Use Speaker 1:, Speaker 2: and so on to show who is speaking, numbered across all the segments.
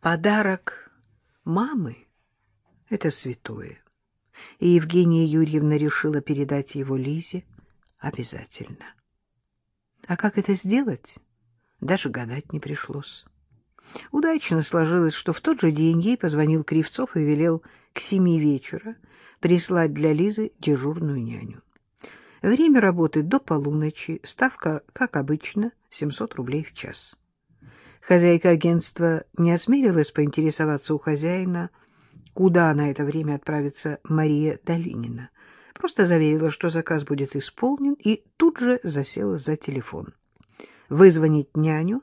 Speaker 1: Подарок мамы — это святое, и Евгения Юрьевна решила передать его Лизе обязательно. А как это сделать, даже гадать не пришлось. Удачно сложилось, что в тот же день ей позвонил Кривцов и велел к семи вечера прислать для Лизы дежурную няню. Время работы до полуночи, ставка, как обычно, 700 рублей в час. Хозяйка агентства не осмелилась поинтересоваться у хозяина, куда на это время отправится Мария Долинина. Просто заверила, что заказ будет исполнен, и тут же засела за телефон. Вызвонить няню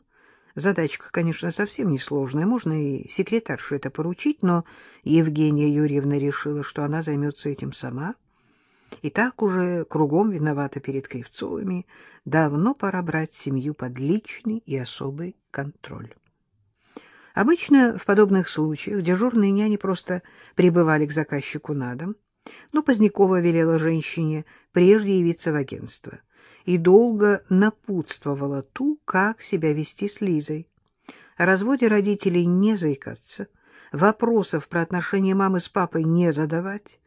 Speaker 1: Задачка, конечно, совсем несложная, можно и секретарше это поручить, но Евгения Юрьевна решила, что она займется этим сама. И так уже кругом виновата перед Кривцовыми. Давно пора брать семью под личный и особый контроль. Обычно в подобных случаях дежурные няни просто прибывали к заказчику на дом, но Позднякова велела женщине прежде явиться в агентство и долго напутствовала ту, как себя вести с Лизой. О разводе родителей не заикаться, вопросов про отношения мамы с папой не задавать,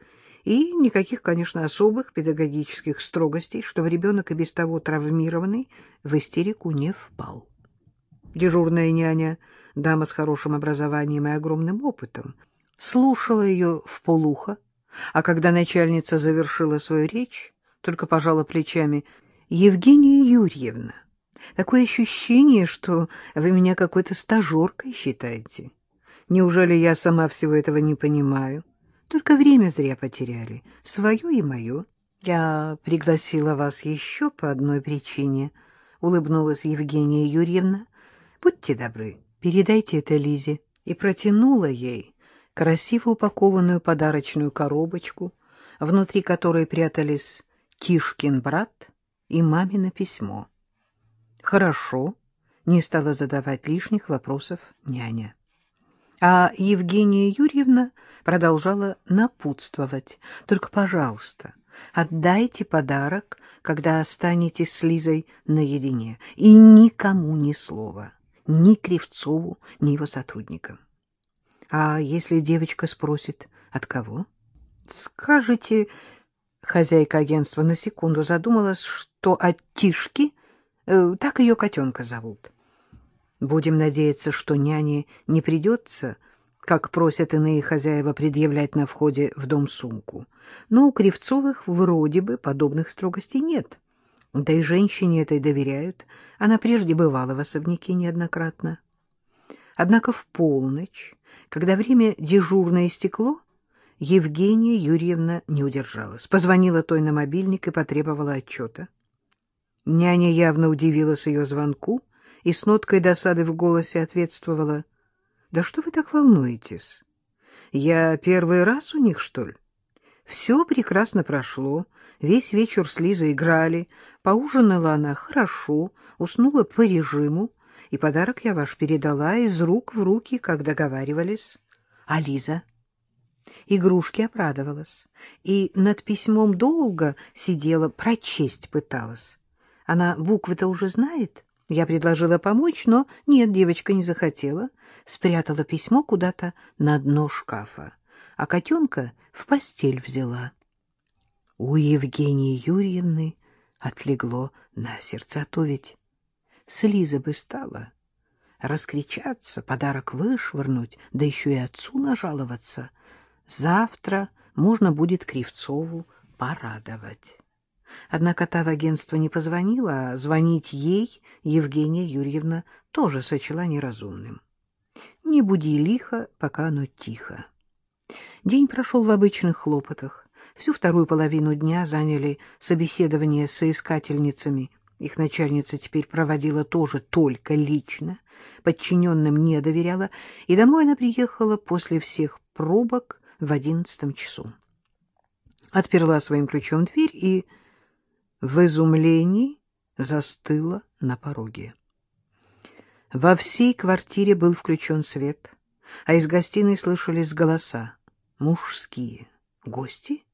Speaker 1: и никаких, конечно, особых педагогических строгостей, чтобы ребенок и без того травмированный в истерику не впал. Дежурная няня, дама с хорошим образованием и огромным опытом, слушала ее в полухо, а когда начальница завершила свою речь, только пожала плечами — Евгения Юрьевна, такое ощущение, что вы меня какой-то стажеркой считаете. Неужели я сама всего этого не понимаю? Только время зря потеряли, свое и мое. Я пригласила вас еще по одной причине, — улыбнулась Евгения Юрьевна. Будьте добры, передайте это Лизе. И протянула ей красиво упакованную подарочную коробочку, внутри которой прятались Тишкин брат — и мамино письмо. Хорошо, не стала задавать лишних вопросов няня. А Евгения Юрьевна продолжала напутствовать. Только, пожалуйста, отдайте подарок, когда останетесь с Лизой наедине, и никому ни слова, ни Кривцову, ни его сотрудникам. А если девочка спросит, от кого? Скажите, Хозяйка агентства на секунду задумалась, что от Тишки э, так ее котенка зовут. Будем надеяться, что няне не придется, как просят иные хозяева, предъявлять на входе в дом сумку. Но у Кривцовых вроде бы подобных строгостей нет. Да и женщине этой доверяют. Она прежде бывала в особняке неоднократно. Однако в полночь, когда время дежурное истекло, Евгения Юрьевна не удержалась. Позвонила той на мобильник и потребовала отчета. Няня явно удивилась ее звонку и с ноткой досады в голосе ответствовала. — Да что вы так волнуетесь? Я первый раз у них, что ли? Все прекрасно прошло. Весь вечер с Лизой играли. Поужинала она хорошо, уснула по режиму, и подарок я ваш передала из рук в руки, как договаривались. А Лиза... Игрушке обрадовалась и над письмом долго сидела, прочесть пыталась. Она буквы-то уже знает. Я предложила помочь, но нет, девочка не захотела. Спрятала письмо куда-то на дно шкафа, а котенка в постель взяла. У Евгении Юрьевны отлегло на сердце, а то ведь с Лизы бы стала раскричаться, подарок вышвырнуть, да еще и отцу нажаловаться — Завтра можно будет Кривцову порадовать. Однако та в агентство не позвонила, а звонить ей Евгения Юрьевна тоже сочла неразумным. Не буди лихо, пока оно тихо. День прошел в обычных хлопотах. Всю вторую половину дня заняли собеседование с соискательницами. Их начальница теперь проводила тоже только лично, подчиненным не доверяла, и домой она приехала после всех пробок в одиннадцатом часу. Отперла своим ключом дверь и в изумлении застыла на пороге. Во всей квартире был включен свет, а из гостиной слышались голоса, мужские, гости.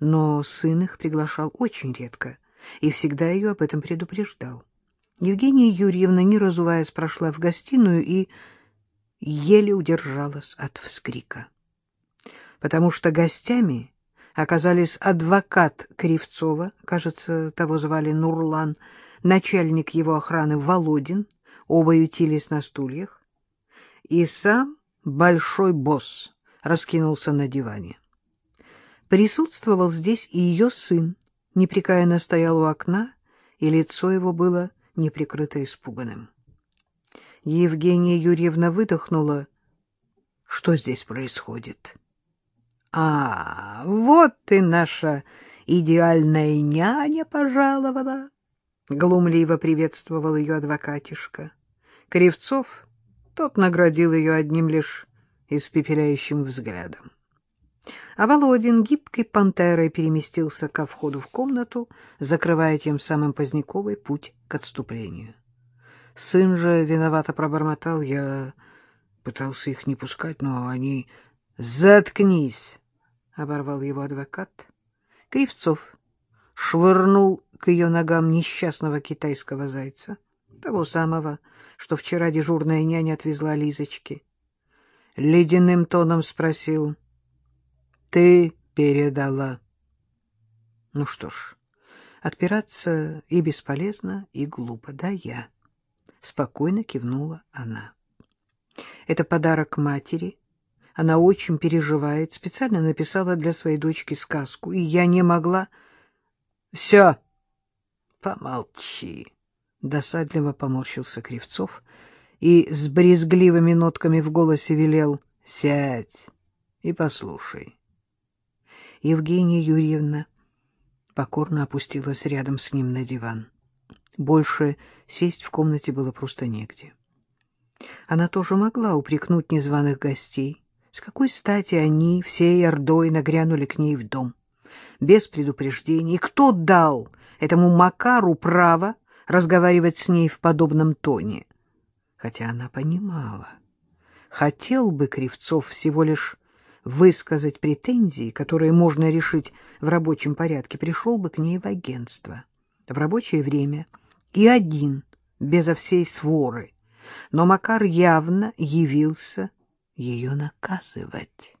Speaker 1: Но сын их приглашал очень редко и всегда ее об этом предупреждал. Евгения Юрьевна, не разуваясь, прошла в гостиную и еле удержалась от вскрика, потому что гостями оказались адвокат Кривцова, кажется, того звали Нурлан, начальник его охраны Володин, оба ютились на стульях, и сам большой босс раскинулся на диване. Присутствовал здесь и ее сын, непрекаянно стоял у окна, и лицо его было неприкрыто испуганным. Евгения Юрьевна выдохнула. Что здесь происходит? — А, вот ты наша идеальная няня пожаловала! — глумливо приветствовал ее адвокатишка. Кривцов, тот наградил ее одним лишь испепеляющим взглядом. А Володин гибкой пантерой переместился ко входу в комнату, закрывая тем самым Поздняковой путь к отступлению. Сын же виновато пробормотал. Я пытался их не пускать, но они... — Заткнись! — оборвал его адвокат. Кривцов швырнул к ее ногам несчастного китайского зайца, того самого, что вчера дежурная няня отвезла Лизочке. Ледяным тоном спросил. — Ты передала. Ну что ж, отпираться и бесполезно, и глупо, да я. Спокойно кивнула она. Это подарок матери. Она очень переживает. Специально написала для своей дочки сказку. И я не могла... Все, помолчи. Досадливо поморщился Кривцов и с брезгливыми нотками в голосе велел «Сядь и послушай». Евгения Юрьевна покорно опустилась рядом с ним на диван. Больше сесть в комнате было просто негде. Она тоже могла упрекнуть незваных гостей. С какой стати они всей ордой нагрянули к ней в дом? Без предупреждений. кто дал этому Макару право разговаривать с ней в подобном тоне? Хотя она понимала. Хотел бы Кривцов всего лишь высказать претензии, которые можно решить в рабочем порядке, пришел бы к ней в агентство. В рабочее время — и один, безо всей своры, но Макар явно явился ее наказывать.